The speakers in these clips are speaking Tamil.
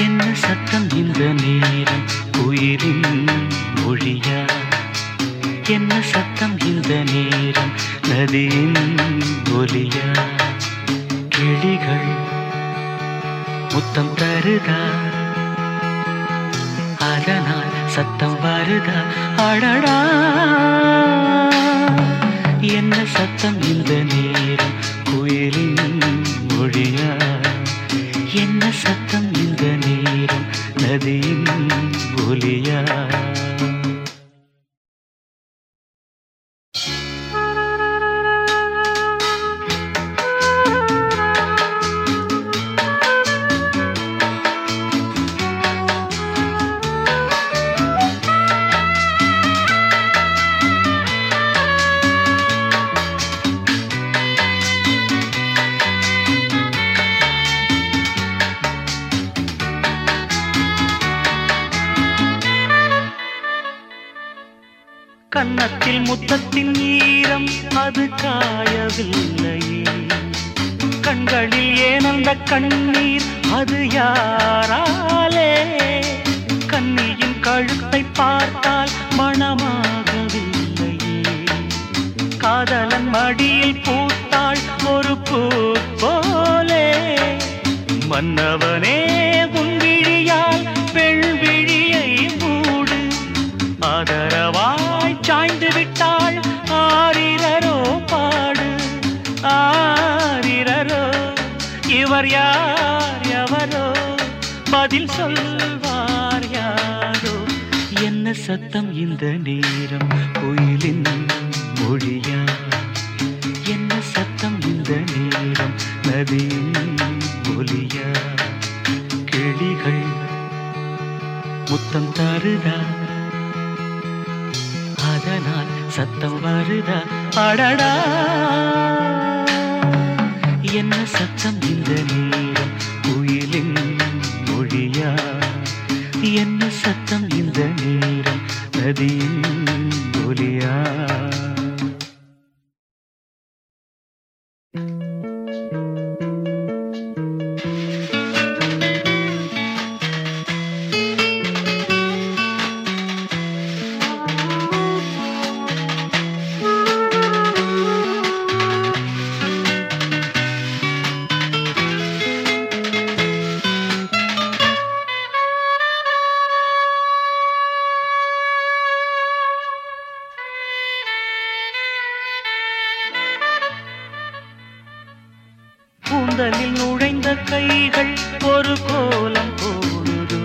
என்ன சத்தம் இந்த நேரம் உயிரின் மொழியா? என்ன சத்தம் இந்த நேரம் நதியின் ஒலியா? கிளிகள் முத்தம் தருதா? அதனால் சத்தம் வருதா? அடடா! நேரம் நதியின் கன்னத்தில் முத்தத்தின் ஈரம் அது காயவில்லையே கண்களில் ஏன் அந்த கண்ணீர் அது யாராலே? கண்ணியின் கழுத்தை பார்த்தால் மணமாகவில்லையே காதலன் மடியில் பூத்தாள் ஒரு பூ போலே. மன்னவனே உன் விழியால் பெண் விழியை மூடு. ஆதரவா சொல்வார் எவரோ பதில் சொல்வார் யாரோ? என்ன சத்தம் இந்த நேரம்? கோயிலின் மொழியா என்ன சத்தம் இந்த நேரம்? நதியின் ஒலியா கிளிகள் முத்தம் தருதா? அதனால் சத்தம் வருதா? அடடா! என்ன சத்தம் இந்த நேரம்? ஐயா என்ன சத்தம் இந்த நேரம்? நதியில் ஒலியா? கூந்தலில் நுழைந்த கைகள் ஒரு கோலம் போடுது.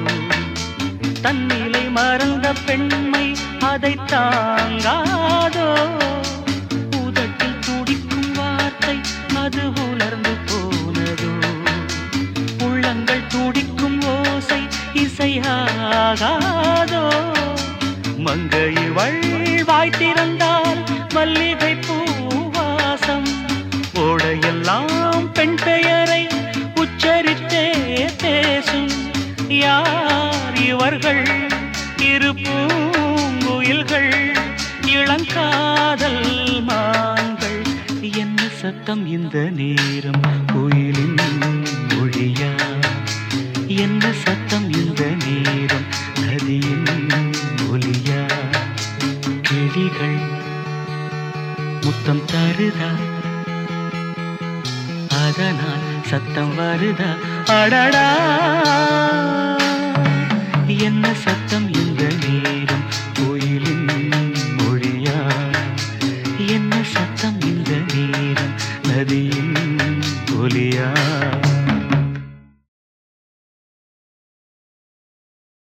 தன்னிலை மறந்த பெண்மை அதை தாங்காதோ? உதட்டில் துடிக்கும் வார்த்தை அது உலர்ந்து போனதோ? உள்ளங்கள் துடிக்கும் ஓசை இசையாகாதோ? மங்கை இரு பூங்குயில்கள் இளங்காதல் மான்கள். என்ன சத்தம் இந்த நேரம்? கோயிலின் மொழியா? என்ன சத்தம் இந்த நேரம்? நதியின் ஒலியா? கிளிகள் முத்தம் தருதா? அதனால் சத்தம் வருதா? அடடா! என்ன சத்தம்